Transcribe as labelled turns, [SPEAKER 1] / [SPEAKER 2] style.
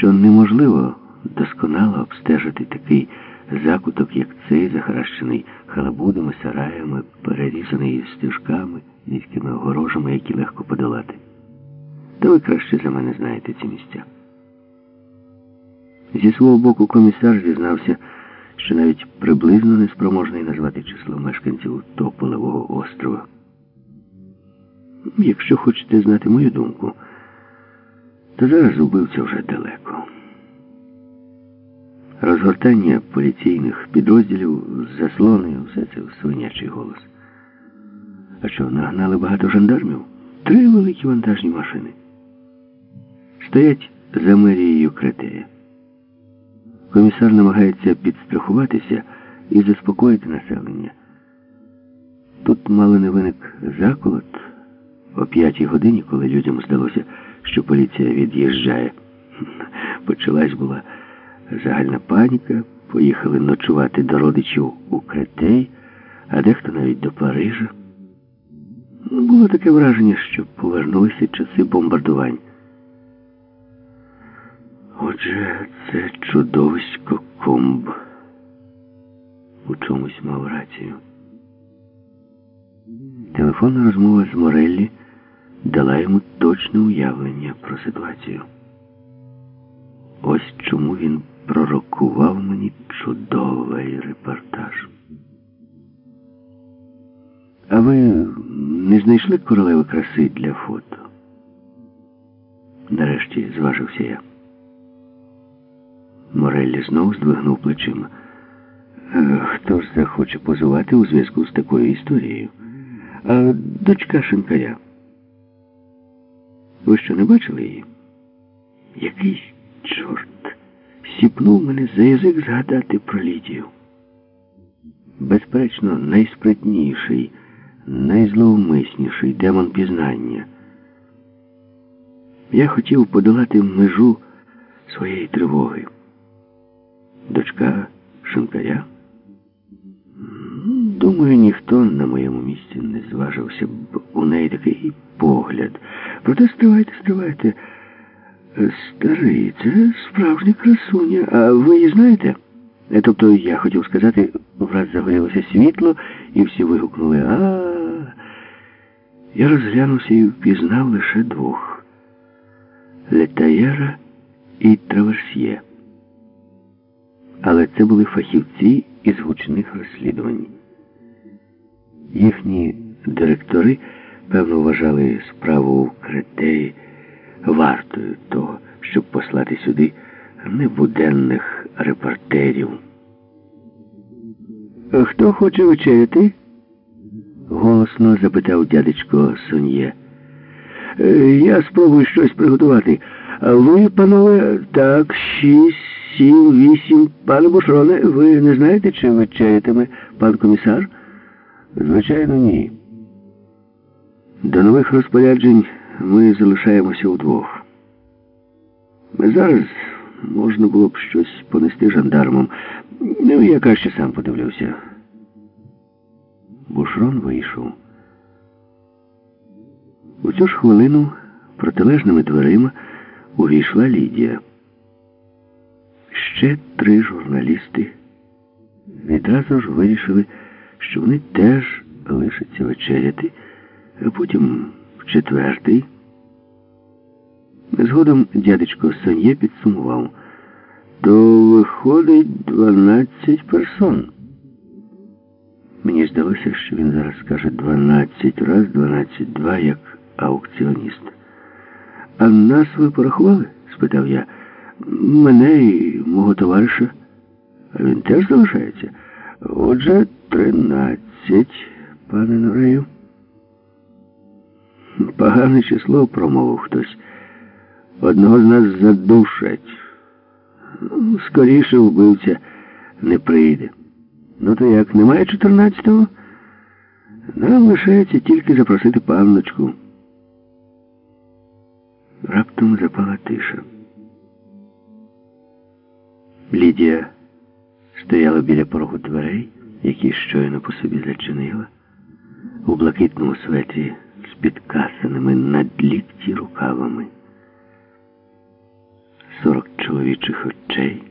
[SPEAKER 1] що неможливо досконало обстежити такий закуток, як цей, захаращений халабудами, сараями, перерізаний стежками, низькими огорожами, які легко подолати. Та ви краще за мене знаєте ці місця. Зі свого боку комісар зізнався, що навіть приблизно неспроможний назвати число мешканців Тополевого острова. Якщо хочете знати мою думку, то зараз убивця вже далеко. Розгортання поліційних підрозділів з заслоною, все це свинячий голос. А що, нагнали багато жандармів? Три великі вантажні машини. Стоять за мерією Кретея. Комісар намагається підстрахуватися і заспокоїти населення. Тут мало не виник заколот о п'ятій годині, коли людям здалося, що поліція від'їжджає. Почалась була загальна паніка, поїхали ночувати до родичів у Кретей, а дехто навіть до Парижа. Було таке враження, що повернулися часи бомбардувань. Отже, це чудовисько комб. У чомусь мав рацію. Телефонна розмова з Мореллі дала йому точне уявлення про ситуацію. Ось чому він пророкував мені чудовий репортаж. А ви не знайшли королеви краси для фото? Нарешті зважився я. Мореллі знову здвигнув плечима. «Е, Хто ж захоче позувати у зв'язку з такою історією? А дочка шинкаря. Ви що не бачили її? Якийсь чорт сіпнув мене за язик згадати про Лідію. Безперечно, найспритніший, найзловмисніший демон пізнання. Я хотів подолати межу своєї тривоги. Дочка шинкаря? Думаю, ніхто на моєму місці не зважився б у неї такий погляд. Проте стривайте, стривайте. Старий, це справжня красуня. А ви її знаєте? Е, Тобто, я хотів сказати, враз загорілося світло, і всі вигукнули а. Я розглянувся і впізнав лише двох Летаєра і Траверсьє. Але це були фахівці із гучних розслідувань. Їхні директори, певно, вважали справу у Кретеї вартою того, щоб послати сюди небуденних репортерів. Хто хоче вечеряти? голосно запитав дядечко Сон'є. «Е, Я спробую щось приготувати. А ви, панове, так, шість, сім, вісім. Пане Бушроне, ви не знаєте, чи вечерятиме пан комісар? Звичайно, ні. До нових розпоряджень ми залишаємося удвох. Зараз можна було б щось понести жандармам. Ну, я краще сам подивлюся. Бушрон вийшов. У цю ж хвилину протилежними дверима увійшла Лідія. Ще три журналісти відразу ж вирішили, що вони теж лишаться вечеряти, а потім четвертий. Згодом дядечко Сон'є підсумував, то виходить дванадцять персон. Мені здалося, що він зараз скаже дванадцять раз, дванадцять два, як аукціоніст. А нас ви порахували? спитав я. Мене і мого товариша. А він теж залишається. Отже, тринадцять, пане Норею. Погане число, промовив хтось. Одного з нас задушать. Ну, Скоріше вбивця не прийде. Ну то як, немає чотирнадцятого? Нам лишається тільки запросити панночку. Раптом запала тиша. Лідія стояла біля порогу дверей, які щойно по собі зачинила, у блакитному светрі з підкасаними над лікті рукавами. 44 чоловічих очей.